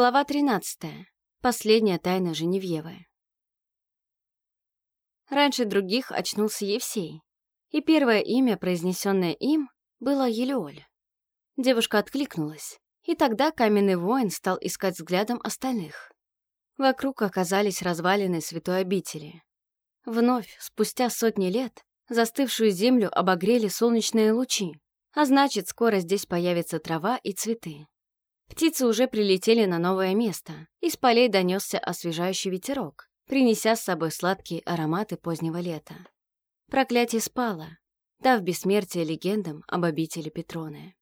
Глава 13. Последняя тайна Женевьевы. Раньше других очнулся Евсей, и первое имя, произнесенное им, было Елеоль. Девушка откликнулась, и тогда каменный воин стал искать взглядом остальных. Вокруг оказались развалины святой обители. Вновь, спустя сотни лет, застывшую землю обогрели солнечные лучи, а значит, скоро здесь появится трава и цветы. Птицы уже прилетели на новое место, из полей донесся освежающий ветерок, принеся с собой сладкие ароматы позднего лета. Проклятие спало, дав бессмертие легендам об обители Петроны.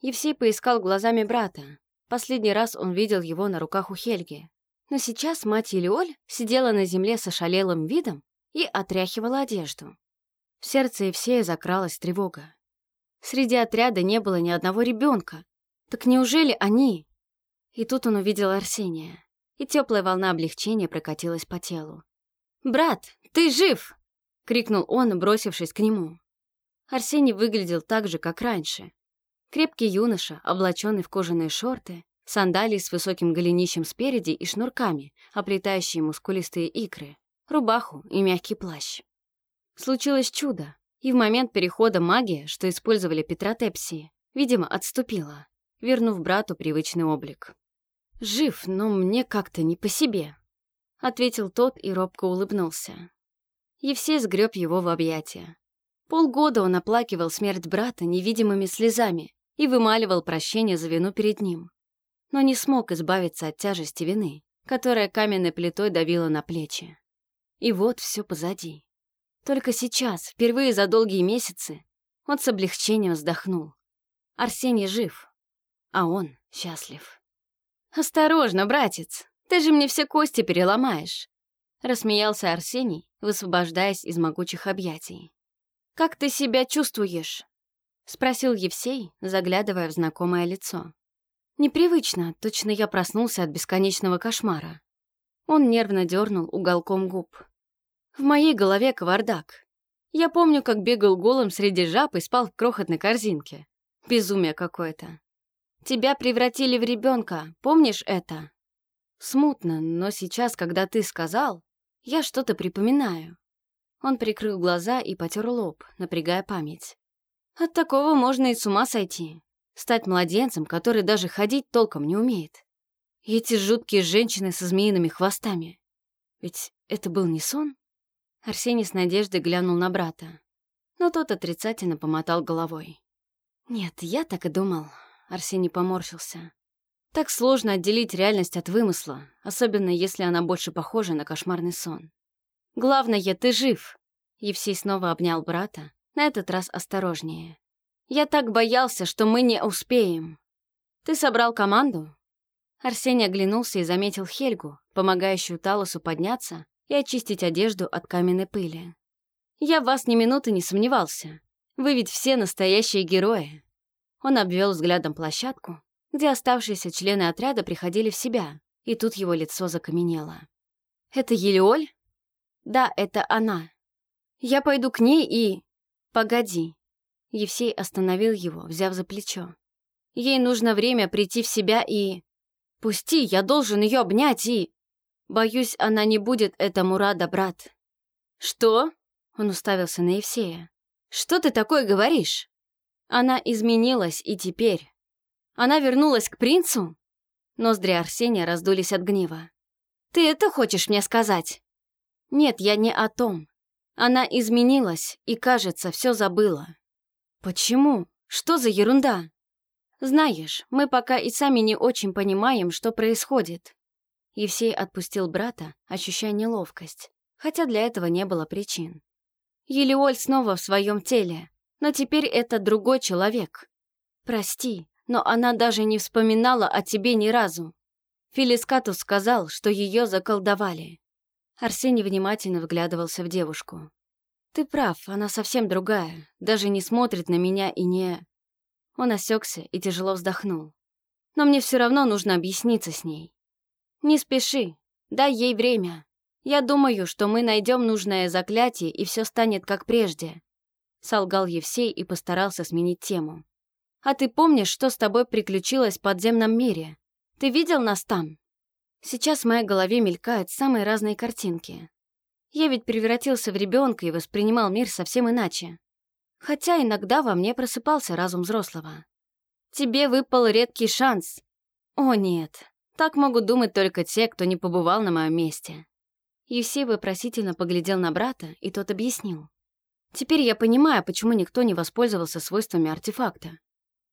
Евсей поискал глазами брата. Последний раз он видел его на руках у Хельги. Но сейчас мать Елеоль сидела на земле с ошалелым видом и отряхивала одежду. В сердце Евсея закралась тревога. Среди отряда не было ни одного ребенка, так неужели они? И тут он увидел Арсения, и теплая волна облегчения прокатилась по телу. «Брат, ты жив!» — крикнул он, бросившись к нему. Арсений выглядел так же, как раньше. Крепкий юноша, облаченный в кожаные шорты, сандалии с высоким голенищем спереди и шнурками, оплетающие мускулистые икры, рубаху и мягкий плащ. Случилось чудо, и в момент перехода магия, что использовали Петротепсии, видимо, отступила вернув брату привычный облик. «Жив, но мне как-то не по себе», — ответил тот и робко улыбнулся. Евсей сгреб его в объятия. Полгода он оплакивал смерть брата невидимыми слезами и вымаливал прощение за вину перед ним. Но не смог избавиться от тяжести вины, которая каменной плитой давила на плечи. И вот все позади. Только сейчас, впервые за долгие месяцы, он с облегчением вздохнул. Арсений жив, а он счастлив. «Осторожно, братец, ты же мне все кости переломаешь», — рассмеялся Арсений, высвобождаясь из могучих объятий. «Как ты себя чувствуешь?» — спросил Евсей, заглядывая в знакомое лицо. «Непривычно, точно я проснулся от бесконечного кошмара». Он нервно дернул уголком губ. «В моей голове кавардак. Я помню, как бегал голым среди жаб и спал в крохотной корзинке. Безумие какое-то. Тебя превратили в ребенка, помнишь это? Смутно, но сейчас, когда ты сказал, я что-то припоминаю. Он прикрыл глаза и потер лоб, напрягая память. От такого можно и с ума сойти. Стать младенцем, который даже ходить толком не умеет. Эти жуткие женщины со змеиными хвостами. Ведь это был не сон? Арсений с надеждой глянул на брата. Но тот отрицательно помотал головой. Нет, я так и думал. Арсений поморщился. Так сложно отделить реальность от вымысла, особенно если она больше похожа на кошмарный сон. «Главное, ты жив!» Евсей снова обнял брата, на этот раз осторожнее. «Я так боялся, что мы не успеем!» «Ты собрал команду?» Арсений оглянулся и заметил Хельгу, помогающую Талосу подняться и очистить одежду от каменной пыли. «Я в вас ни минуты не сомневался. Вы ведь все настоящие герои!» Он обвел взглядом площадку, где оставшиеся члены отряда приходили в себя, и тут его лицо закаменело. «Это Елеоль?» «Да, это она. Я пойду к ней и...» «Погоди». Евсей остановил его, взяв за плечо. «Ей нужно время прийти в себя и...» «Пусти, я должен ее обнять и...» «Боюсь, она не будет этому рада, брат». «Что?» — он уставился на Евсея. «Что ты такое говоришь?» Она изменилась и теперь. Она вернулась к принцу? Ноздри Арсения раздулись от гнева. «Ты это хочешь мне сказать?» «Нет, я не о том. Она изменилась и, кажется, все забыла». «Почему? Что за ерунда?» «Знаешь, мы пока и сами не очень понимаем, что происходит». Евсей отпустил брата, ощущая неловкость, хотя для этого не было причин. Елеоль снова в своем теле, но теперь это другой человек. Прости, но она даже не вспоминала о тебе ни разу. Филискатус сказал, что ее заколдовали. Арсений внимательно вглядывался в девушку. «Ты прав, она совсем другая, даже не смотрит на меня и не...» Он осекся и тяжело вздохнул. «Но мне все равно нужно объясниться с ней. Не спеши, дай ей время. Я думаю, что мы найдем нужное заклятие, и все станет как прежде солгал Евсей и постарался сменить тему. «А ты помнишь, что с тобой приключилось в подземном мире? Ты видел нас там?» Сейчас в моей голове мелькают самые разные картинки. Я ведь превратился в ребенка и воспринимал мир совсем иначе. Хотя иногда во мне просыпался разум взрослого. Тебе выпал редкий шанс. О нет, так могут думать только те, кто не побывал на моем месте. Евсей вопросительно поглядел на брата, и тот объяснил. Теперь я понимаю, почему никто не воспользовался свойствами артефакта.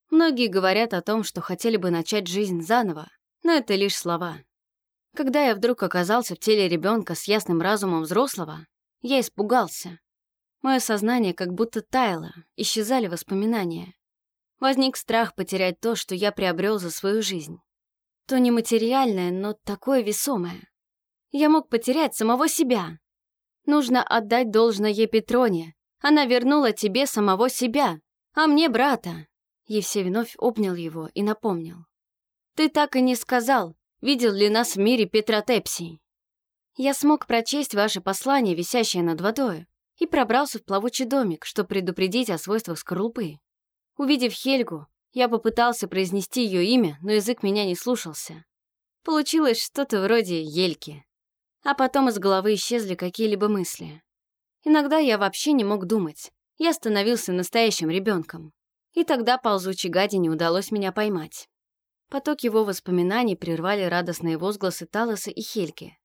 Многие говорят о том, что хотели бы начать жизнь заново, но это лишь слова. Когда я вдруг оказался в теле ребенка с ясным разумом взрослого, я испугался. Мое сознание как будто таяло, исчезали воспоминания. Возник страх потерять то, что я приобрел за свою жизнь. То нематериальное, но такое весомое. Я мог потерять самого себя. Нужно отдать должное Петроне. Она вернула тебе самого себя, а мне брата. Евсей вновь обнял его и напомнил. Ты так и не сказал, видел ли нас в мире Петротепсий. Я смог прочесть ваше послание, висящее над водой, и пробрался в плавучий домик, чтобы предупредить о свойствах скорлупы. Увидев Хельгу, я попытался произнести ее имя, но язык меня не слушался. Получилось что-то вроде Ельки. А потом из головы исчезли какие-либо мысли. Иногда я вообще не мог думать. Я становился настоящим ребенком. И тогда ползучей гадине удалось меня поймать. Поток его воспоминаний прервали радостные возгласы Талоса и Хельки.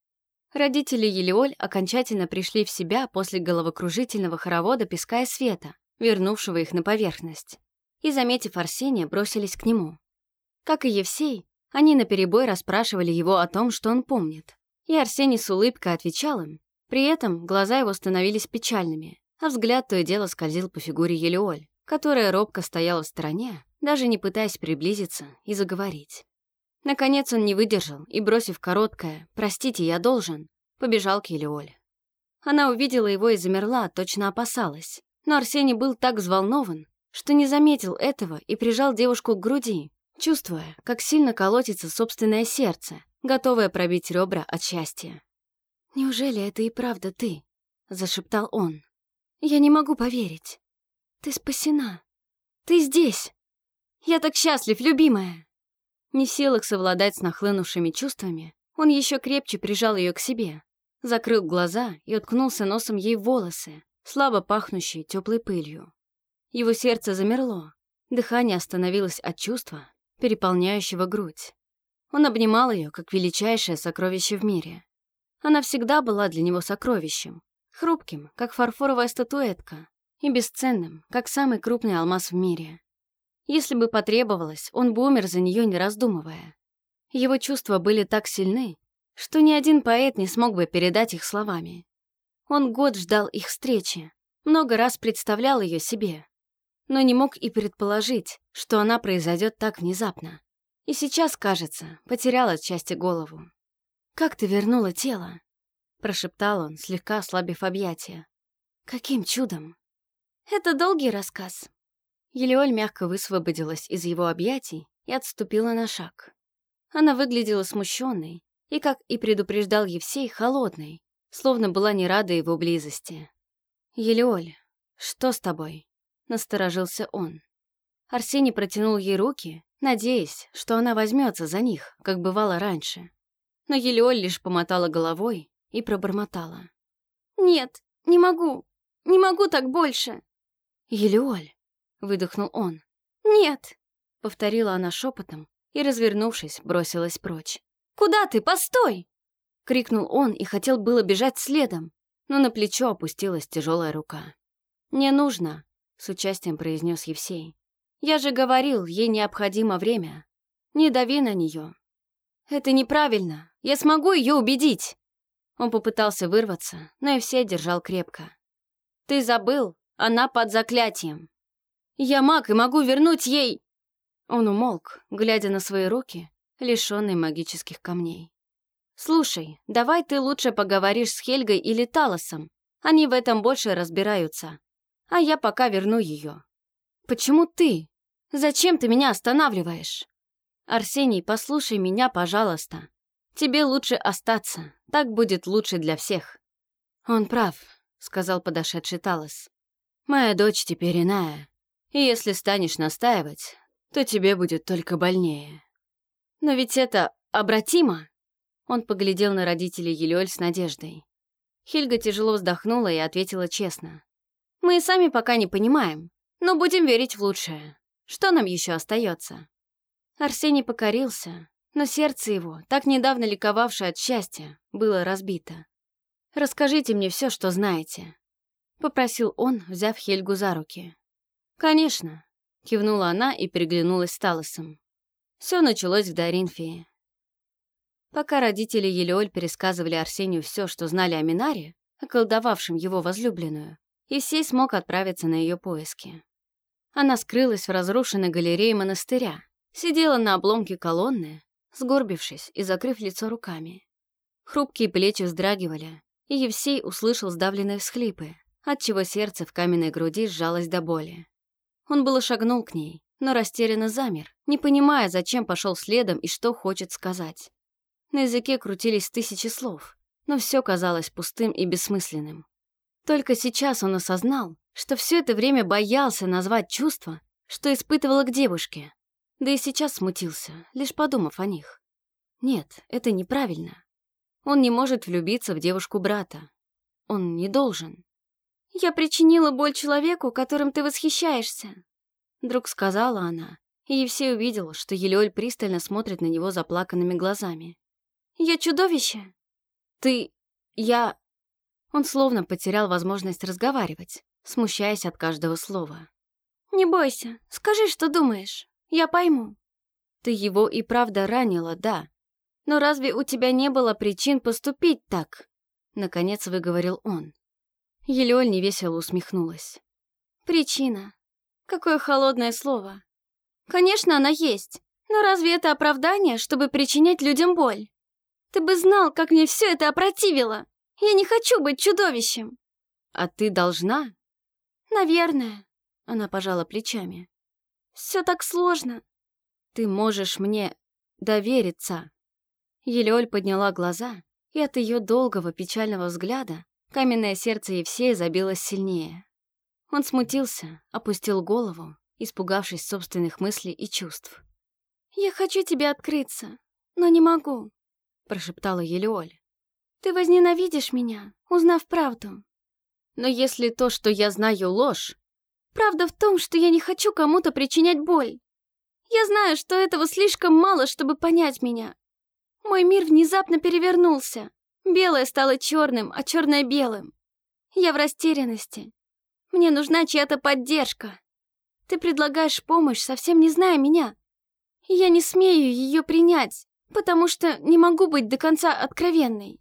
Родители Елеоль окончательно пришли в себя после головокружительного хоровода песка и света, вернувшего их на поверхность и, заметив Арсения, бросились к нему. Как и Евсей, они наперебой расспрашивали его о том, что он помнит. И Арсений с улыбкой отвечал им. При этом глаза его становились печальными, а взгляд то и дело скользил по фигуре Елеоль, которая робко стояла в стороне, даже не пытаясь приблизиться и заговорить. Наконец он не выдержал и, бросив короткое «Простите, я должен», побежал к Елеоль. Она увидела его и замерла, точно опасалась. Но Арсений был так взволнован, что не заметил этого и прижал девушку к груди, чувствуя, как сильно колотится собственное сердце, готовое пробить ребра от счастья. «Неужели это и правда ты?» — зашептал он. «Я не могу поверить. Ты спасена. Ты здесь. Я так счастлив, любимая!» Не в силах совладать с нахлынувшими чувствами, он еще крепче прижал ее к себе, закрыл глаза и уткнулся носом ей в волосы, слабо пахнущие теплой пылью. Его сердце замерло, дыхание остановилось от чувства, переполняющего грудь. Он обнимал ее, как величайшее сокровище в мире. Она всегда была для него сокровищем, хрупким, как фарфоровая статуэтка, и бесценным, как самый крупный алмаз в мире. Если бы потребовалось, он бы умер за нее, не раздумывая. Его чувства были так сильны, что ни один поэт не смог бы передать их словами. Он год ждал их встречи, много раз представлял ее себе, но не мог и предположить, что она произойдет так внезапно. И сейчас, кажется, потерял отчасти голову. «Как ты вернула тело?» — прошептал он, слегка ослабив объятия. «Каким чудом?» «Это долгий рассказ». Елеоль мягко высвободилась из его объятий и отступила на шаг. Она выглядела смущенной и, как и предупреждал Евсей, холодной, словно была не рада его близости. «Елеоль, что с тобой?» насторожился он. Арсений протянул ей руки, надеясь, что она возьмется за них, как бывало раньше. Но Елеоль лишь помотала головой и пробормотала. «Нет, не могу, не могу так больше!» «Елеоль!» — выдохнул он. «Нет!» — повторила она шепотом и, развернувшись, бросилась прочь. «Куда ты? Постой!» — крикнул он и хотел было бежать следом, но на плечо опустилась тяжелая рука. «Не нужно!» с участием произнес Евсей. «Я же говорил, ей необходимо время. Не дави на нее. Это неправильно. Я смогу ее убедить!» Он попытался вырваться, но Евсей держал крепко. «Ты забыл, она под заклятием. Я маг и могу вернуть ей...» Он умолк, глядя на свои руки, лишенные магических камней. «Слушай, давай ты лучше поговоришь с Хельгой или Талосом. Они в этом больше разбираются а я пока верну ее. Почему ты? Зачем ты меня останавливаешь? Арсений, послушай меня, пожалуйста. Тебе лучше остаться, так будет лучше для всех. Он прав, сказал подошедший Талос. Моя дочь теперь иная, и если станешь настаивать, то тебе будет только больнее. Но ведь это обратимо. Он поглядел на родителей Елёль с надеждой. Хильга тяжело вздохнула и ответила честно. «Мы и сами пока не понимаем, но будем верить в лучшее. Что нам еще остается? Арсений покорился, но сердце его, так недавно ликовавшее от счастья, было разбито. «Расскажите мне все, что знаете», — попросил он, взяв Хельгу за руки. «Конечно», — кивнула она и переглянулась с Талосом. Все началось в Даринфии. Пока родители Елеоль пересказывали Арсению все, что знали о Минаре, околдовавшем его возлюбленную, Евсей смог отправиться на ее поиски. Она скрылась в разрушенной галерее монастыря, сидела на обломке колонны, сгорбившись и закрыв лицо руками. Хрупкие плечи вздрагивали, и Евсей услышал сдавленные всхлипы, отчего сердце в каменной груди сжалось до боли. Он было шагнул к ней, но растерянно замер, не понимая, зачем пошел следом и что хочет сказать. На языке крутились тысячи слов, но все казалось пустым и бессмысленным. Только сейчас он осознал, что все это время боялся назвать чувства, что испытывала к девушке. Да и сейчас смутился, лишь подумав о них. Нет, это неправильно. Он не может влюбиться в девушку брата. Он не должен. «Я причинила боль человеку, которым ты восхищаешься», Вдруг сказала она, и Евсей увидел, что Елеоль пристально смотрит на него заплаканными глазами. «Я чудовище?» «Ты... я...» Он словно потерял возможность разговаривать, смущаясь от каждого слова. «Не бойся, скажи, что думаешь. Я пойму». «Ты его и правда ранила, да. Но разве у тебя не было причин поступить так?» Наконец выговорил он. Елеоль невесело усмехнулась. «Причина. Какое холодное слово. Конечно, она есть, но разве это оправдание, чтобы причинять людям боль? Ты бы знал, как мне все это опротивило. Я не хочу быть чудовищем. А ты должна? Наверное. Она пожала плечами. Все так сложно. Ты можешь мне довериться. Елеоль подняла глаза, и от ее долгого печального взгляда каменное сердце Евсея забилось сильнее. Он смутился, опустил голову, испугавшись собственных мыслей и чувств. «Я хочу тебе открыться, но не могу», — прошептала Елеоль. «Ты возненавидишь меня, узнав правду». «Но если то, что я знаю, ложь...» «Правда в том, что я не хочу кому-то причинять боль. Я знаю, что этого слишком мало, чтобы понять меня. Мой мир внезапно перевернулся. Белое стало черным, а черное — белым. Я в растерянности. Мне нужна чья-то поддержка. Ты предлагаешь помощь, совсем не зная меня. я не смею ее принять, потому что не могу быть до конца откровенной.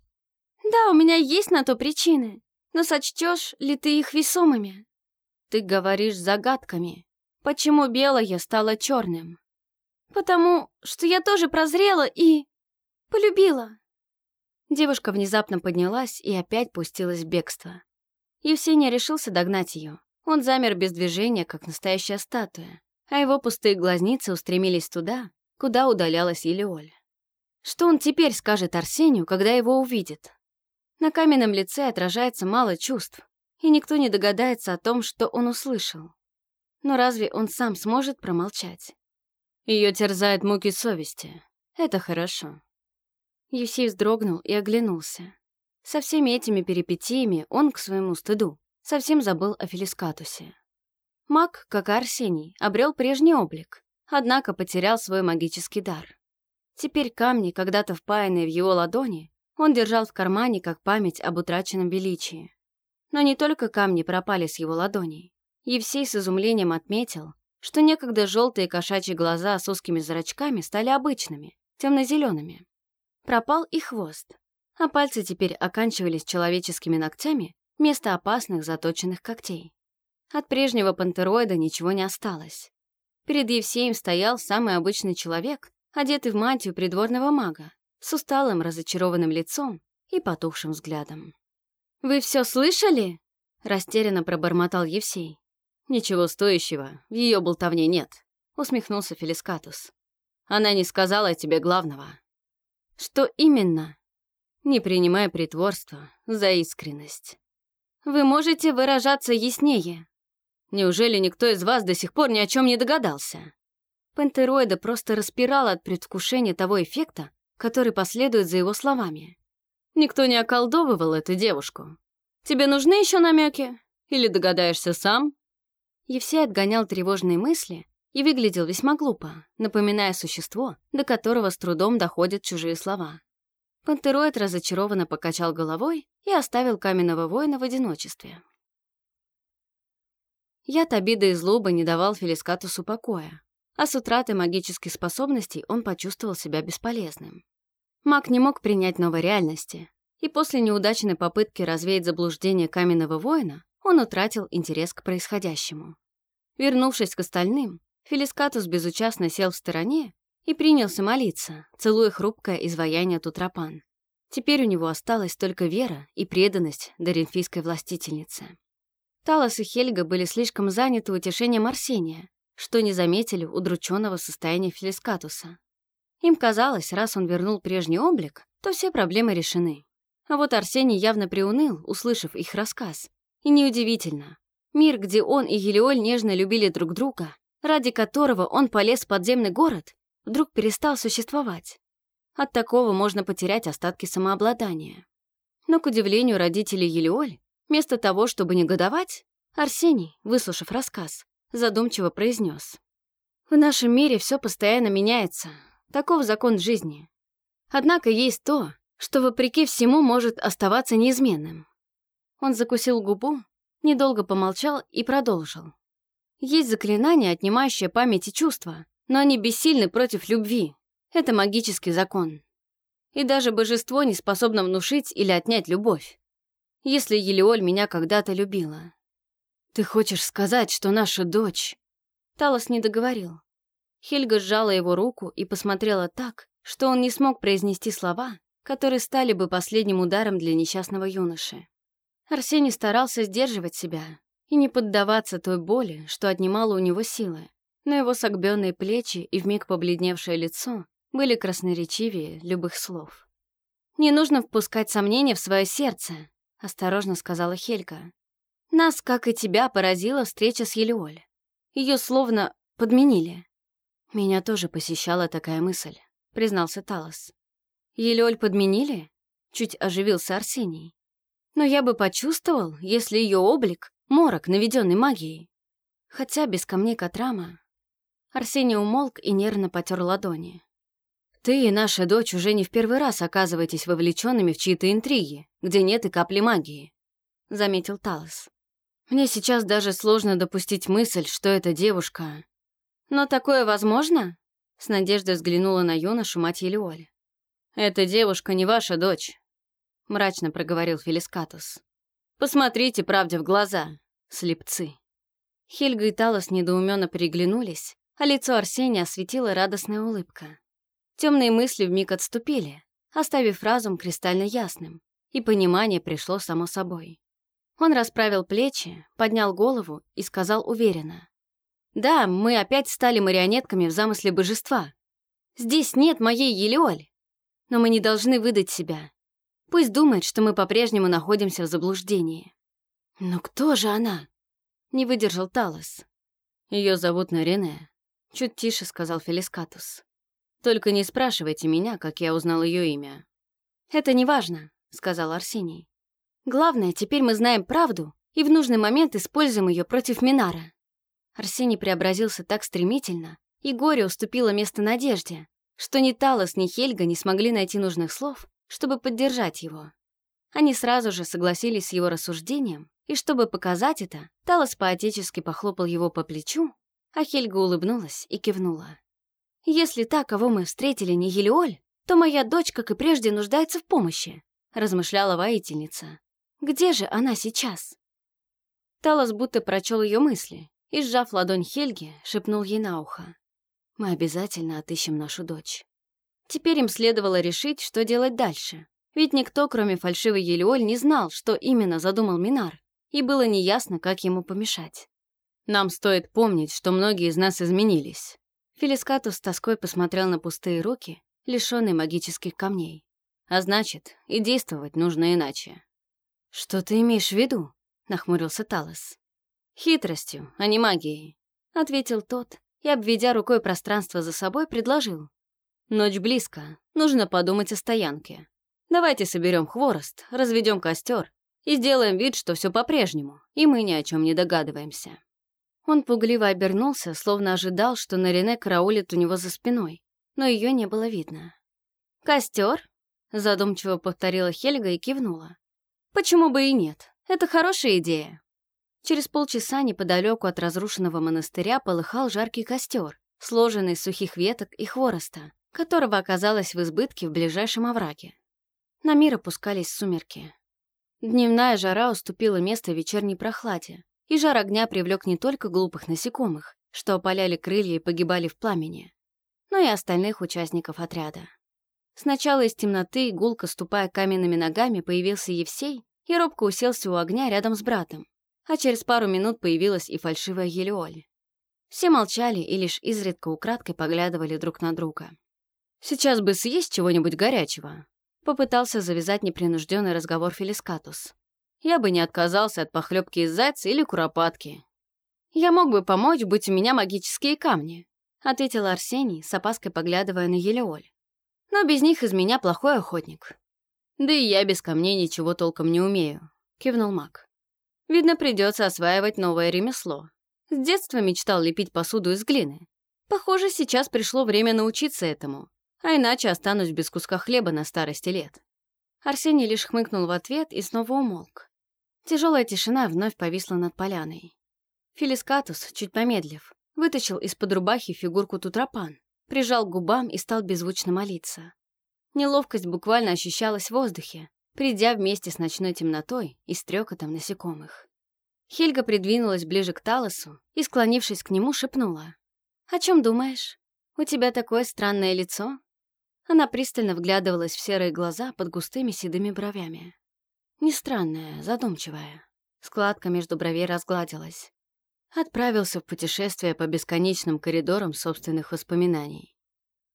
Да, у меня есть на то причины, но сочтешь ли ты их весомыми? Ты говоришь загадками. Почему белое стало черным? Потому что я тоже прозрела и... полюбила. Девушка внезапно поднялась и опять пустилась в бегство. Евсений решился догнать ее. Он замер без движения, как настоящая статуя, а его пустые глазницы устремились туда, куда удалялась Елеоль. Что он теперь скажет Арсению, когда его увидит? На каменном лице отражается мало чувств, и никто не догадается о том, что он услышал. Но разве он сам сможет промолчать? Ее терзает муки совести. Это хорошо. Евсей вздрогнул и оглянулся. Со всеми этими перипетиями он, к своему стыду, совсем забыл о Фелискатусе. Маг, как и Арсений, обрел прежний облик, однако потерял свой магический дар. Теперь камни, когда-то впаянные в его ладони, он держал в кармане как память об утраченном величии. Но не только камни пропали с его ладоней. Евсей с изумлением отметил, что некогда желтые кошачьи глаза с узкими зрачками стали обычными, темно-зелеными. Пропал и хвост, а пальцы теперь оканчивались человеческими ногтями вместо опасных заточенных когтей. От прежнего пантероида ничего не осталось. Перед Евсеем стоял самый обычный человек, одетый в мантию придворного мага, с усталым разочарованным лицом и потухшим взглядом. «Вы все слышали?» — растерянно пробормотал Евсей. «Ничего стоящего, в ее болтовне нет», — усмехнулся Фелискатус. «Она не сказала тебе главного». «Что именно?» не принимая притворства за искренность. Вы можете выражаться яснее. Неужели никто из вас до сих пор ни о чем не догадался? Пантероида просто распирала от предвкушения того эффекта, который последует за его словами. «Никто не околдовывал эту девушку. Тебе нужны еще намеки? Или догадаешься сам?» Евсей отгонял тревожные мысли и выглядел весьма глупо, напоминая существо, до которого с трудом доходят чужие слова. Пантероид разочарованно покачал головой и оставил каменного воина в одиночестве. Яд обиды и злобы не давал Фелискатусу покоя, а с утратой магических способностей он почувствовал себя бесполезным. Маг не мог принять новой реальности, и после неудачной попытки развеять заблуждение каменного воина он утратил интерес к происходящему. Вернувшись к остальным, Фелискатус безучастно сел в стороне и принялся молиться, целуя хрупкое изваяние Тутрапан. Теперь у него осталась только вера и преданность Доринфийской властительнице. Талос и Хельга были слишком заняты утешением Арсения, что не заметили удрученного состояния Фелискатуса. Им казалось, раз он вернул прежний облик, то все проблемы решены. А вот Арсений явно приуныл, услышав их рассказ. И неудивительно. Мир, где он и Елеоль нежно любили друг друга, ради которого он полез в подземный город, вдруг перестал существовать. От такого можно потерять остатки самообладания. Но, к удивлению родителей Елеоль, вместо того, чтобы негодовать, Арсений, выслушав рассказ, задумчиво произнес. «В нашем мире все постоянно меняется. Таков закон жизни. Однако есть то, что, вопреки всему, может оставаться неизменным». Он закусил губу, недолго помолчал и продолжил. «Есть заклинания, отнимающие память и чувства, но они бессильны против любви. Это магический закон. И даже божество не способно внушить или отнять любовь. Если Елеоль меня когда-то любила, «Ты хочешь сказать, что наша дочь...» Талос не договорил. Хельга сжала его руку и посмотрела так, что он не смог произнести слова, которые стали бы последним ударом для несчастного юноши. Арсений старался сдерживать себя и не поддаваться той боли, что отнимало у него силы, но его согбенные плечи и вмиг побледневшее лицо были красноречивее любых слов. «Не нужно впускать сомнения в свое сердце», — осторожно сказала Хельга. Нас, как и тебя, поразила встреча с Елеоль. Ее словно подменили. Меня тоже посещала такая мысль, признался Талос. Елеоль подменили? Чуть оживился Арсений. Но я бы почувствовал, если ее облик — морок, наведенный магией. Хотя без камней Катрама... Арсений умолк и нервно потер ладони. «Ты и наша дочь уже не в первый раз оказываетесь вовлеченными в чьи-то интриги, где нет и капли магии», — заметил Талос. Мне сейчас даже сложно допустить мысль, что эта девушка... Но такое возможно? С надеждой взглянула на юношу мать Елеоль. «Эта девушка не ваша дочь», — мрачно проговорил Фелискатус. «Посмотрите правде в глаза, слепцы». Хельга и Талос недоуменно переглянулись, а лицо Арсения осветила радостная улыбка. Темные мысли вмиг отступили, оставив разум кристально ясным, и понимание пришло само собой. Он расправил плечи, поднял голову и сказал уверенно. «Да, мы опять стали марионетками в замысле божества. Здесь нет моей Елеоль. Но мы не должны выдать себя. Пусть думает, что мы по-прежнему находимся в заблуждении». «Но кто же она?» — не выдержал Талос. Ее зовут Нарене», — чуть тише сказал Фелискатус. «Только не спрашивайте меня, как я узнал ее имя». «Это не важно», — сказал Арсений. Главное, теперь мы знаем правду и в нужный момент используем ее против Минара. Арсений преобразился так стремительно, и горе уступило место надежде, что ни Талос, ни Хельга не смогли найти нужных слов, чтобы поддержать его. Они сразу же согласились с его рассуждением, и чтобы показать это, Талос поотечески похлопал его по плечу, а Хельга улыбнулась и кивнула. «Если та, кого мы встретили, не Елеоль, то моя дочь, как и прежде, нуждается в помощи», размышляла воительница. Где же она сейчас? Талос будто прочел ее мысли и, сжав ладонь Хельги, шепнул ей на ухо. «Мы обязательно отыщем нашу дочь». Теперь им следовало решить, что делать дальше. Ведь никто, кроме фальшивой Елеоль, не знал, что именно задумал Минар, и было неясно, как ему помешать. «Нам стоит помнить, что многие из нас изменились». Фелискатус с тоской посмотрел на пустые руки, лишенные магических камней. А значит, и действовать нужно иначе. «Что ты имеешь в виду?» — нахмурился Талос. «Хитростью, а не магией», — ответил тот и, обведя рукой пространство за собой, предложил. «Ночь близко, нужно подумать о стоянке. Давайте соберем хворост, разведем костер и сделаем вид, что все по-прежнему, и мы ни о чем не догадываемся». Он пугливо обернулся, словно ожидал, что Нарине караулит у него за спиной, но ее не было видно. «Костер?» — задумчиво повторила Хельга и кивнула. «Почему бы и нет? Это хорошая идея». Через полчаса неподалеку от разрушенного монастыря полыхал жаркий костер, сложенный из сухих веток и хвороста, которого оказалось в избытке в ближайшем овраге. На мир опускались сумерки. Дневная жара уступила место вечерней прохладе, и жар огня привлек не только глупых насекомых, что опаляли крылья и погибали в пламени, но и остальных участников отряда. Сначала из темноты, гулко ступая каменными ногами, появился Евсей и робко уселся у огня рядом с братом, а через пару минут появилась и фальшивая Елеоль. Все молчали и лишь изредка украдкой поглядывали друг на друга. «Сейчас бы съесть чего-нибудь горячего», — попытался завязать непринужденный разговор Фелискатус я бы не отказался от похлебки из зайца или куропатки. Я мог бы помочь, будь у меня магические камни, ответил Арсений, с опаской поглядывая на Елеоль. Но без них из меня плохой охотник. Да и я без камней ничего толком не умею, кивнул маг. Видно, придется осваивать новое ремесло. С детства мечтал лепить посуду из глины. Похоже, сейчас пришло время научиться этому, а иначе останусь без куска хлеба на старости лет. Арсений лишь хмыкнул в ответ и снова умолк. Тяжелая тишина вновь повисла над поляной. Филискатус, чуть помедлив, вытащил из-под рубахи фигурку Тутрапан, прижал к губам и стал беззвучно молиться. Неловкость буквально ощущалась в воздухе, придя вместе с ночной темнотой и стрекотом насекомых. Хельга придвинулась ближе к Талосу и, склонившись к нему, шепнула. «О чем думаешь? У тебя такое странное лицо?» Она пристально вглядывалась в серые глаза под густыми седыми бровями. Не странная, задумчивая. Складка между бровей разгладилась. Отправился в путешествие по бесконечным коридорам собственных воспоминаний.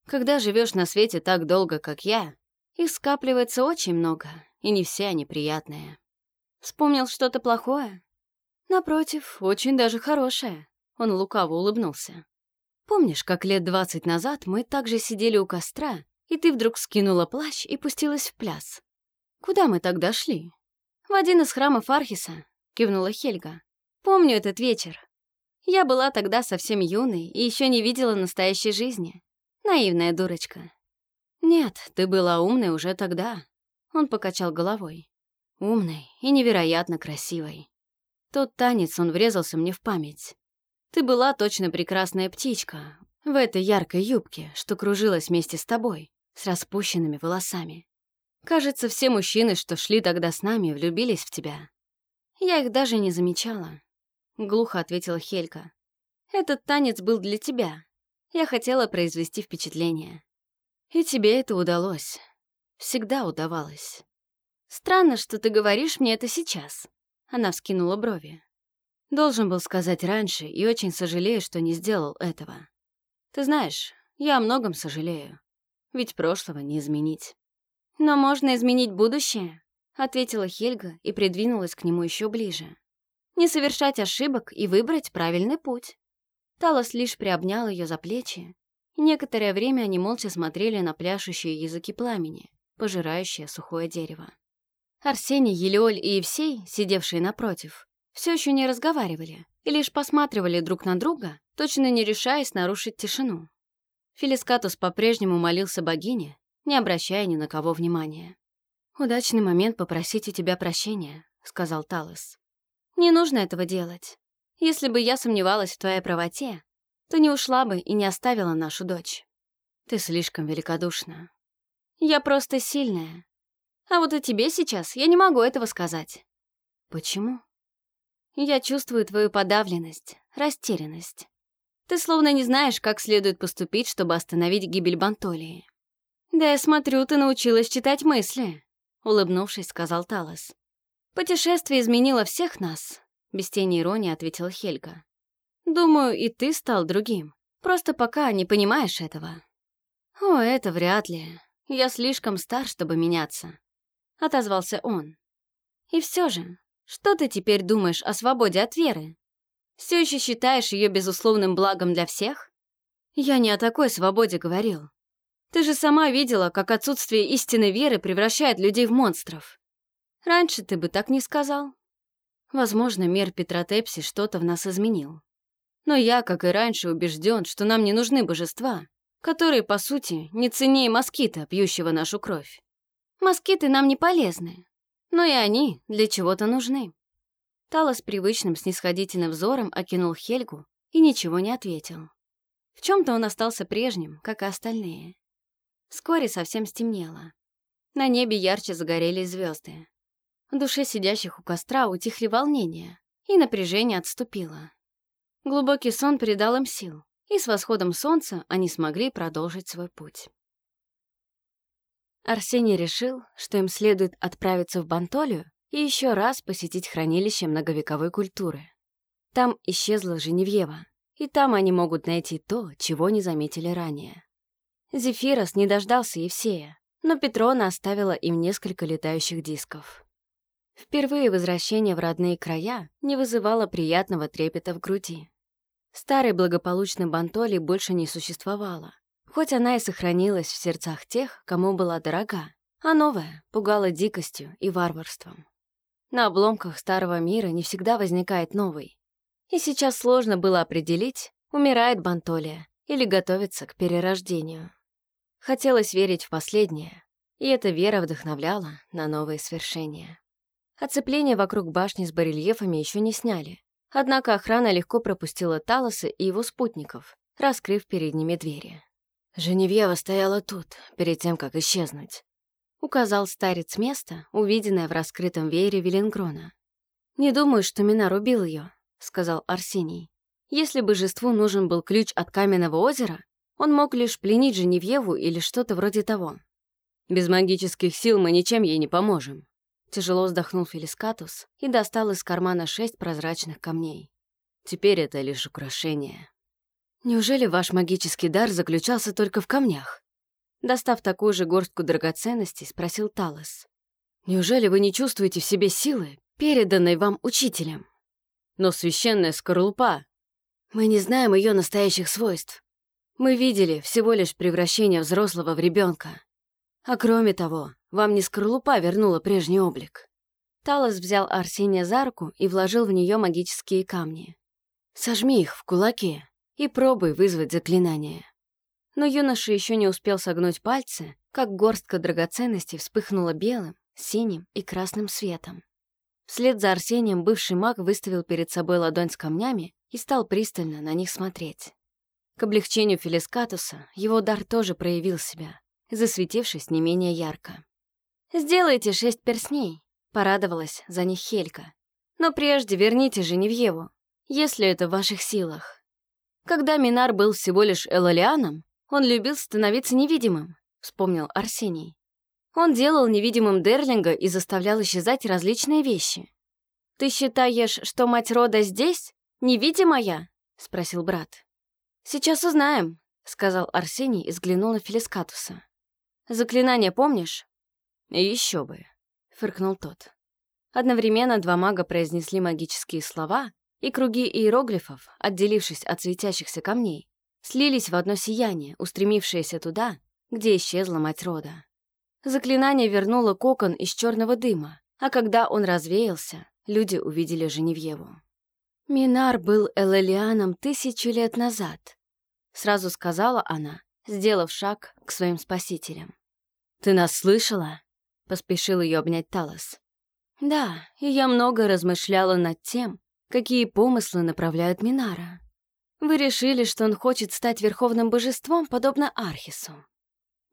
Когда живешь на свете так долго, как я, их скапливается очень много, и не все они приятные. Вспомнил что-то плохое? Напротив, очень даже хорошее. Он лукаво улыбнулся. Помнишь, как лет двадцать назад мы также сидели у костра, и ты вдруг скинула плащ и пустилась в пляс? «Куда мы тогда шли?» «В один из храмов Архиса», — кивнула Хельга. «Помню этот вечер. Я была тогда совсем юной и еще не видела настоящей жизни. Наивная дурочка». «Нет, ты была умной уже тогда», — он покачал головой. «Умной и невероятно красивой. Тот танец, он врезался мне в память. Ты была точно прекрасная птичка в этой яркой юбке, что кружилась вместе с тобой, с распущенными волосами. Кажется, все мужчины, что шли тогда с нами, влюбились в тебя. Я их даже не замечала. Глухо ответила Хелька. Этот танец был для тебя. Я хотела произвести впечатление. И тебе это удалось. Всегда удавалось. Странно, что ты говоришь мне это сейчас. Она вскинула брови. Должен был сказать раньше и очень сожалею, что не сделал этого. Ты знаешь, я о многом сожалею. Ведь прошлого не изменить. «Но можно изменить будущее», — ответила Хельга и придвинулась к нему еще ближе. «Не совершать ошибок и выбрать правильный путь». Талос лишь приобнял ее за плечи, некоторое время они молча смотрели на пляшущие языки пламени, пожирающие сухое дерево. Арсений, Елеоль и Евсей, сидевшие напротив, все еще не разговаривали и лишь посматривали друг на друга, точно не решаясь нарушить тишину. Фелискатус по-прежнему молился богине, не обращая ни на кого внимания. «Удачный момент попросить у тебя прощения», — сказал Талос. «Не нужно этого делать. Если бы я сомневалась в твоей правоте, то не ушла бы и не оставила нашу дочь. Ты слишком великодушна. Я просто сильная. А вот о тебе сейчас я не могу этого сказать». «Почему?» «Я чувствую твою подавленность, растерянность. Ты словно не знаешь, как следует поступить, чтобы остановить гибель Бантолии. «Да я смотрю, ты научилась читать мысли», — улыбнувшись, сказал Талос. «Путешествие изменило всех нас», — без тени иронии ответила Хельга. «Думаю, и ты стал другим. Просто пока не понимаешь этого». «О, это вряд ли. Я слишком стар, чтобы меняться», — отозвался он. «И все же, что ты теперь думаешь о свободе от веры? Все еще считаешь ее безусловным благом для всех? Я не о такой свободе говорил. Ты же сама видела, как отсутствие истинной веры превращает людей в монстров. Раньше ты бы так не сказал. Возможно, мир Петра Тепси что-то в нас изменил. Но я, как и раньше, убежден, что нам не нужны божества, которые, по сути, не ценнее москита, пьющего нашу кровь. Москиты нам не полезны, но и они для чего-то нужны. Талос привычным снисходительным взором окинул Хельгу и ничего не ответил. В чем то он остался прежним, как и остальные. Вскоре совсем стемнело. На небе ярче загорелись звезды. В душе сидящих у костра утихли волнения, и напряжение отступило. Глубокий сон придал им сил, и с восходом солнца они смогли продолжить свой путь. Арсений решил, что им следует отправиться в Бантолию и еще раз посетить хранилище многовековой культуры. Там исчезла Женевьева, и там они могут найти то, чего не заметили ранее. Зефирос не дождался Евсея, но Петрона оставила им несколько летающих дисков. Впервые возвращение в родные края не вызывало приятного трепета в груди. Старой благополучной Бантоли больше не существовало, хоть она и сохранилась в сердцах тех, кому была дорога, а новая пугала дикостью и варварством. На обломках старого мира не всегда возникает новый. И сейчас сложно было определить, умирает Бантолия или готовится к перерождению. Хотелось верить в последнее, и эта вера вдохновляла на новые свершения. Оцепление вокруг башни с барельефами еще не сняли, однако охрана легко пропустила Талоса и его спутников, раскрыв перед ними двери. Женевьева стояла тут, перед тем, как исчезнуть. Указал старец место, увиденное в раскрытом веере Веленгрона. «Не думаю, что Минар убил ее», — сказал Арсений. «Если божеству нужен был ключ от каменного озера, он мог лишь пленить Женевьеву или что-то вроде того. Без магических сил мы ничем ей не поможем». Тяжело вздохнул Фелискатус и достал из кармана шесть прозрачных камней. «Теперь это лишь украшение». Неужели ваш магический дар заключался только в камнях? Достав такую же горстку драгоценностей, спросил Талос. Неужели вы не чувствуете в себе силы, переданной вам учителем? Но священная скорлупа... Мы не знаем ее настоящих свойств. Мы видели всего лишь превращение взрослого в ребенка. А кроме того, вам не скорлупа вернула прежний облик. Талос взял Арсения за руку и вложил в нее магические камни. Сожми их в кулаки и пробуй вызвать заклинание. Но юноша еще не успел согнуть пальцы, как горстка драгоценностей вспыхнула белым, синим и красным светом. Вслед за Арсением бывший маг выставил перед собой ладонь с камнями и стал пристально на них смотреть. К облегчению Фелискатуса его дар тоже проявил себя, засветившись не менее ярко. «Сделайте шесть персней», — порадовалась за них Хелька. «Но прежде верните Женевьеву, если это в ваших силах». Когда Минар был всего лишь Элолианом, он любил становиться невидимым, вспомнил Арсений. Он делал невидимым Дерлинга и заставлял исчезать различные вещи. «Ты считаешь, что мать рода здесь? Невидимая?» — спросил брат. «Сейчас узнаем», — сказал Арсений и взглянул на Фелискатуса. «Заклинание помнишь?» «Еще бы», — фыркнул тот. Одновременно два мага произнесли магические слова, и круги иероглифов, отделившись от светящихся камней, слились в одно сияние, устремившееся туда, где исчезла мать рода. Заклинание вернуло кокон из черного дыма, а когда он развеялся, люди увидели Женевьеву. «Минар был Элелианом тысячу лет назад», — сразу сказала она, сделав шаг к своим спасителям. «Ты нас слышала?» — поспешил ее обнять Талос. «Да, и я много размышляла над тем, какие помыслы направляют Минара. Вы решили, что он хочет стать верховным божеством, подобно Архису.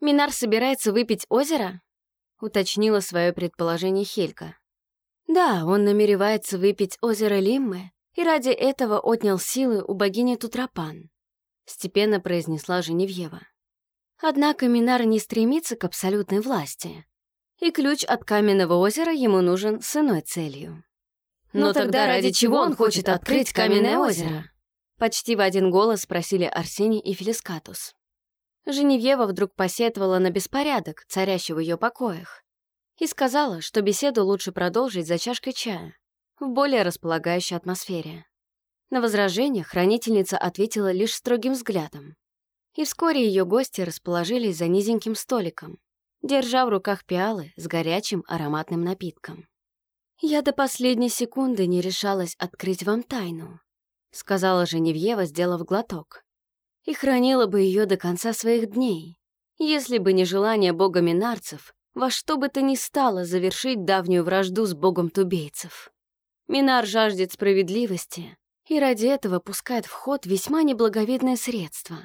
Минар собирается выпить озеро? Уточнила свое предположение Хелька. Да, он намеревается выпить озеро Лиммы и ради этого отнял силы у богини Тутрапан. Степенно произнесла Женевьева. Однако Минар не стремится к абсолютной власти, и ключ от каменного озера ему нужен с иной целью. Но тогда ради чего он хочет открыть каменное озеро? Почти в один голос спросили Арсений и Фелискатус. Женевьева вдруг посетовала на беспорядок, царящий в ее покоях, и сказала, что беседу лучше продолжить за чашкой чая, в более располагающей атмосфере. На возражение хранительница ответила лишь строгим взглядом. и вскоре ее гости расположились за низеньким столиком, держа в руках пиалы с горячим ароматным напитком. «Я до последней секунды не решалась открыть вам тайну», сказала Женевьева, сделав глоток. «И хранила бы ее до конца своих дней, если бы не желание бога Минарцев во что бы то ни стало завершить давнюю вражду с богом тубейцев. Минар жаждет справедливости и ради этого пускает в ход весьма неблаговидное средство.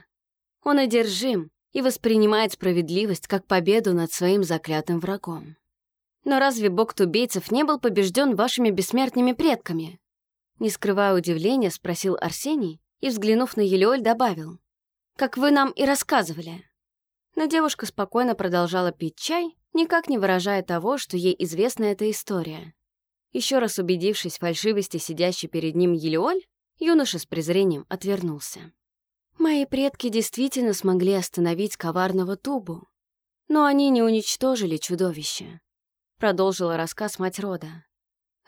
Он одержим и воспринимает справедливость как победу над своим заклятым врагом. Но разве бог тубейцев не был побежден вашими бессмертными предками? Не скрывая удивления, спросил Арсений и, взглянув на Елеоль, добавил. «Как вы нам и рассказывали». Но девушка спокойно продолжала пить чай, никак не выражая того, что ей известна эта история. Еще раз убедившись в фальшивости сидящей перед ним Елеоль, юноша с презрением отвернулся. Мои предки действительно смогли остановить коварного Тубу, но они не уничтожили чудовище. Продолжила рассказ мать рода.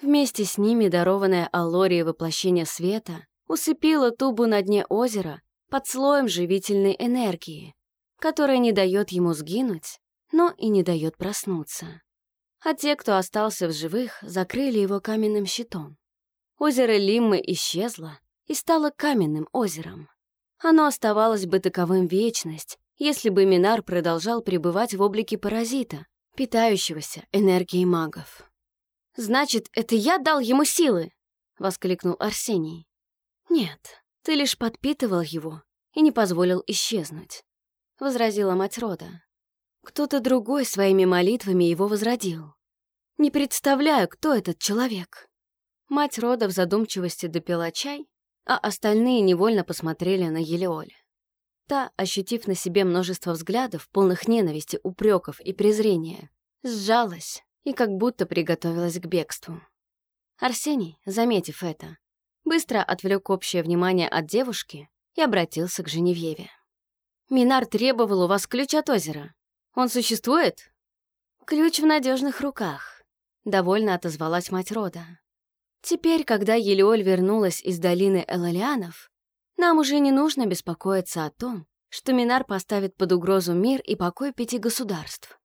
Вместе с ними дарованное Аллории воплощение света усыпило Тубу на дне озера под слоем живительной энергии, которая не дает ему сгинуть, но и не дает проснуться. А те, кто остался в живых, закрыли его каменным щитом. Озеро Лиммы исчезло и стало каменным озером. Оно оставалось бы таковым вечность, если бы Минар продолжал пребывать в облике паразита, питающегося энергией магов. «Значит, это я дал ему силы!» — воскликнул Арсений. «Нет, ты лишь подпитывал его и не позволил исчезнуть», — возразила мать рода. «Кто-то другой своими молитвами его возродил. Не представляю, кто этот человек». Мать рода в задумчивости допила чай а остальные невольно посмотрели на Елеоль. Та, ощутив на себе множество взглядов, полных ненависти, упреков и презрения, сжалась и как будто приготовилась к бегству. Арсений, заметив это, быстро отвлек общее внимание от девушки и обратился к Женевьеве. «Минар требовал у вас ключ от озера. Он существует?» «Ключ в надежных руках», — довольно отозвалась мать рода. Теперь, когда Елеоль вернулась из долины Элалианов, нам уже не нужно беспокоиться о том, что Минар поставит под угрозу мир и покой пяти государств.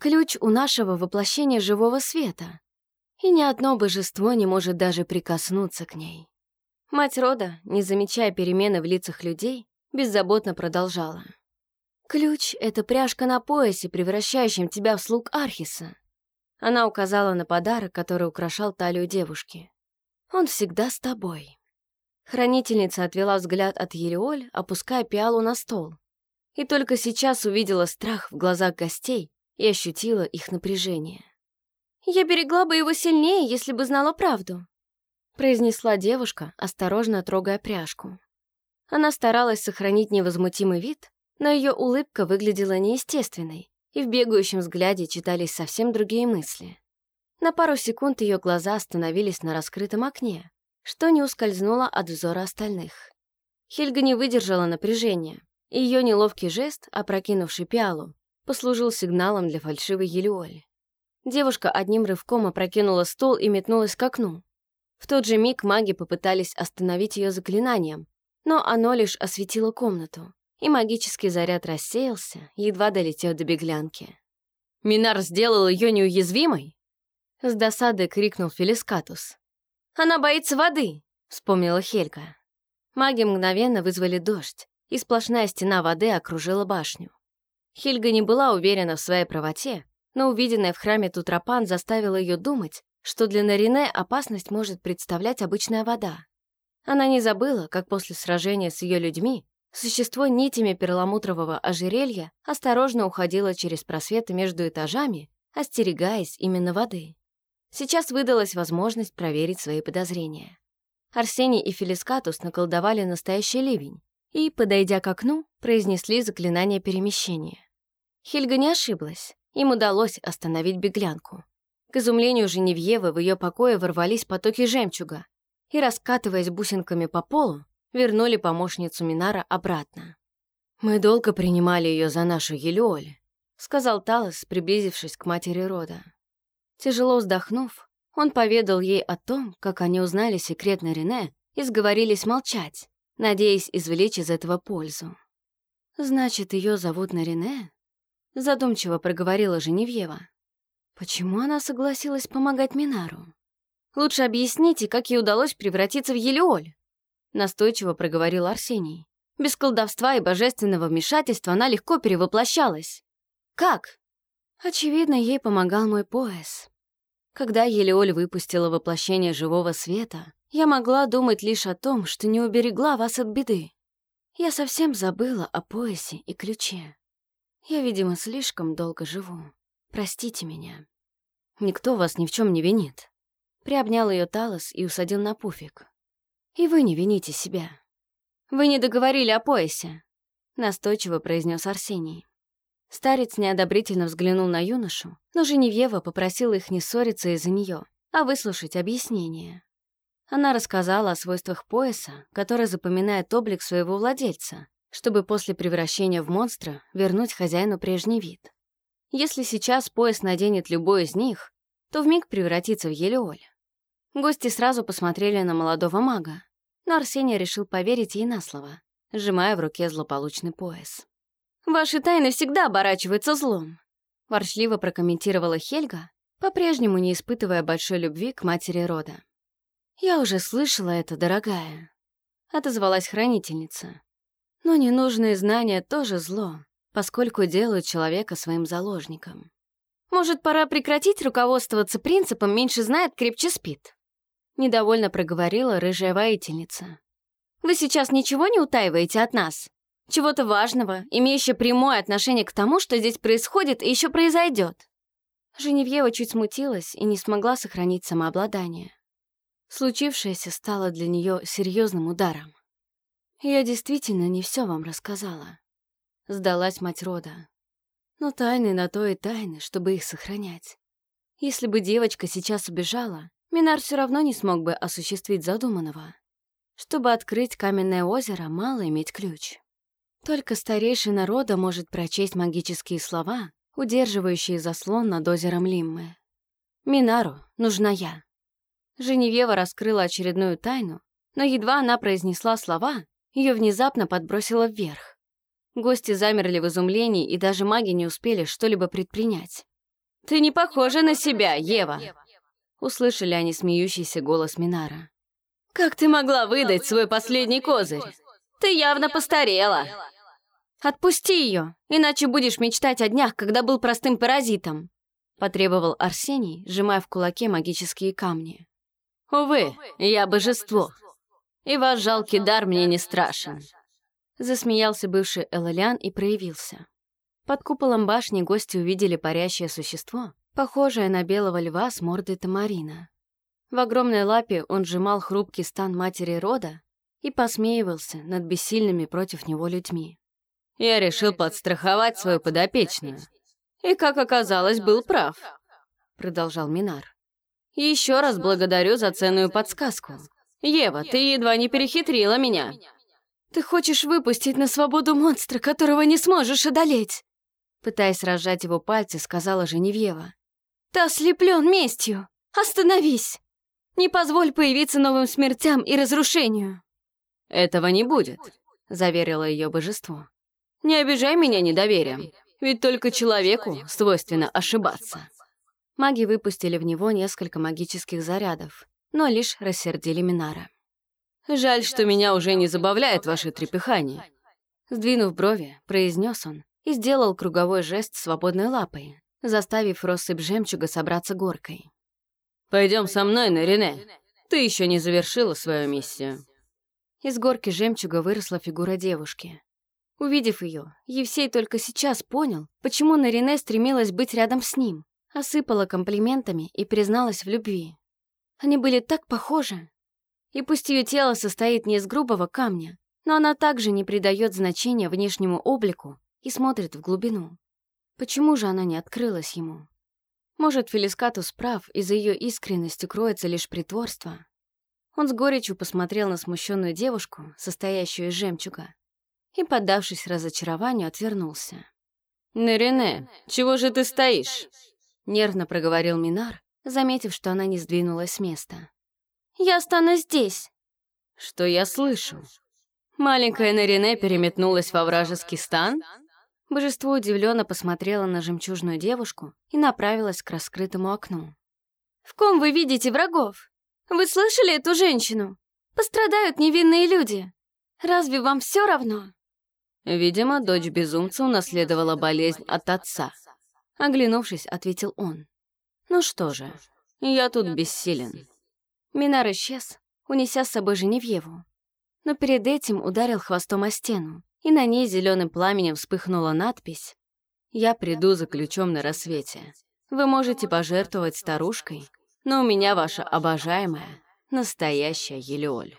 Ключ у нашего воплощения живого света, и ни одно божество не может даже прикоснуться к ней. Мать рода, не замечая перемены в лицах людей, беззаботно продолжала. «Ключ — это пряжка на поясе, превращающем тебя в слуг Архиса». Она указала на подарок, который украшал талию девушки. Он всегда с тобой». Хранительница отвела взгляд от Елеоль, опуская пиалу на стол. И только сейчас увидела страх в глазах гостей и ощутила их напряжение. «Я берегла бы его сильнее, если бы знала правду», произнесла девушка, осторожно трогая пряжку. Она старалась сохранить невозмутимый вид, но ее улыбка выглядела неестественной, и в бегающем взгляде читались совсем другие мысли. На пару секунд ее глаза остановились на раскрытом окне, что не ускользнуло от взора остальных. Хельга не выдержала напряжения, и ее неловкий жест, опрокинувший пиалу, послужил сигналом для фальшивой Елеоли. Девушка одним рывком опрокинула стол и метнулась к окну. В тот же миг маги попытались остановить ее заклинанием, но оно лишь осветило комнату, и магический заряд рассеялся, едва долетев до беглянки. «Минар сделал ее неуязвимой?» С досадой крикнул Фелискатус. «Она боится воды!» — вспомнила Хельга. Маги мгновенно вызвали дождь, и сплошная стена воды окружила башню. Хельга не была уверена в своей правоте, но увиденное в храме Тутрапан заставило ее думать, что для Нарине опасность может представлять обычная вода. Она не забыла, как после сражения с ее людьми существо нитями перламутрового ожерелья осторожно уходило через просветы между этажами, остерегаясь именно воды. Сейчас выдалась возможность проверить свои подозрения. Арсений и Фелискатус наколдовали настоящий ливень и, подойдя к окну, произнесли заклинание перемещения. Хельга не ошиблась, им удалось остановить беглянку. К изумлению Женевьевы в ее покое ворвались потоки жемчуга и, раскатываясь бусинками по полу, вернули помощницу Минара обратно. «Мы долго принимали ее за нашу Елеоль», — сказал Талос, приблизившись к матери рода. Тяжело вздохнув, он поведал ей о том, как они узнали секрет на Рене и сговорились молчать, надеясь извлечь из этого пользу. «Значит, ее зовут Нарине?» Задумчиво проговорила Женевьева. Почему она согласилась помогать Минару? Лучше объясните, как ей удалось превратиться в Елеоль. Настойчиво проговорил Арсений. Без колдовства и божественного вмешательства она легко перевоплощалась. Как? Очевидно, ей помогал мой пояс. Когда Елеоль выпустила воплощение живого света, я могла думать лишь о том, что не уберегла вас от беды. Я совсем забыла о поясе и ключе. Я, видимо, слишком долго живу. Простите меня. Никто вас ни в чем не винит. Приобнял ее Талос и усадил на пуфик. И вы не вините себя. Вы не договорили о поясе, настойчиво произнес Арсений. Старец неодобрительно взглянул на юношу, но Женевьева попросила их не ссориться из-за нее, а выслушать объяснение. Она рассказала о свойствах пояса, который запоминает облик своего владельца, чтобы после превращения в монстра вернуть хозяину прежний вид. Если сейчас пояс наденет любой из них, то вмиг превратится в Елеоль. Гости сразу посмотрели на молодого мага, но Арсений решил поверить ей на слово, сжимая в руке злополучный пояс. «Ваши тайны всегда оборачиваются злом», — ворчливо прокомментировала Хельга, по-прежнему не испытывая большой любви к матери рода. «Я уже слышала это, дорогая», — отозвалась хранительница. Но ненужные знания тоже зло, поскольку делают человека своим заложником. Может, пора прекратить руководствоваться принципом «меньше знает, крепче спит»? Недовольно проговорила рыжая воительница. Вы сейчас ничего не утаиваете от нас? Чего-то важного, имеющего прямое отношение к тому, что здесь происходит и еще произойдет. Женевьева чуть смутилась и не смогла сохранить самообладание. Случившееся стало для нее серьезным ударом. Я действительно не все вам рассказала. Сдалась мать рода. Но тайны на то и тайны, чтобы их сохранять. Если бы девочка сейчас убежала, Минар все равно не смог бы осуществить задуманного. Чтобы открыть каменное озеро, мало иметь ключ. Только старейший рода может прочесть магические слова, удерживающие заслон над озером Лиммы. Минару нужна я. Женевьева раскрыла очередную тайну, но едва она произнесла слова, ее внезапно подбросило вверх. Гости замерли в изумлении, и даже маги не успели что-либо предпринять. «Ты не похожа на себя, Ева!» Услышали они смеющийся голос Минара. «Как ты могла выдать свой последний козырь? Ты явно постарела!» «Отпусти ее, иначе будешь мечтать о днях, когда был простым паразитом», потребовал Арсений, сжимая в кулаке магические камни. «Увы, я божество», и ваш жалкий дар мне не страшен». Засмеялся бывший Элолян и проявился. Под куполом башни гости увидели парящее существо, похожее на белого льва с мордой тамарина. В огромной лапе он сжимал хрупкий стан матери рода и посмеивался над бессильными против него людьми. «Я решил подстраховать свою подопечную. И, как оказалось, был прав», — продолжал Минар. «Еще раз благодарю за ценную подсказку. «Ева, ты едва не перехитрила меня!» «Ты хочешь выпустить на свободу монстра, которого не сможешь одолеть!» Пытаясь разжать его пальцы, сказала Женевьева. «Ты ослеплен местью! Остановись! Не позволь появиться новым смертям и разрушению!» «Этого не будет», — заверило ее божество. «Не обижай меня недоверием, ведь только человеку свойственно ошибаться». Маги выпустили в него несколько магических зарядов, но лишь рассердили Минара. «Жаль, что меня уже не забавляет ваше трепыхание», Сдвинув брови, произнес он и сделал круговой жест свободной лапой, заставив россыпь жемчуга собраться горкой. Пойдем со мной на Рене. Ты еще не завершила свою миссию. Из горки жемчуга выросла фигура девушки. Увидев ее, Евсей только сейчас понял, почему Нарине стремилась быть рядом с ним, осыпала комплиментами и призналась в любви. Они были так похожи. И пусть ее тело состоит не из грубого камня, но она также не придает значения внешнему облику и смотрит в глубину. Почему же она не открылась ему? Может, Фелискатус прав, и за ее искренностью кроется лишь притворство? Он с горечью посмотрел на смущенную девушку, состоящую из жемчуга, и, поддавшись разочарованию, отвернулся. «Нерене, чего же ты стоишь?» — нервно проговорил Минар, заметив, что она не сдвинулась с места. «Я останусь здесь!» «Что я слышу?» Маленькая Нарине переметнулась во вражеский стан? Божество удивленно посмотрело на жемчужную девушку и направилось к раскрытому окну. «В ком вы видите врагов? Вы слышали эту женщину? Пострадают невинные люди. Разве вам все равно?» Видимо, дочь безумца унаследовала болезнь от отца. Оглянувшись, ответил он. «Ну что же, я тут бессилен». Минар исчез, унеся с собой Женевьеву. Но перед этим ударил хвостом о стену, и на ней зеленым пламенем вспыхнула надпись «Я приду за ключом на рассвете. Вы можете пожертвовать старушкой, но у меня ваша обожаемая, настоящая Елеоль».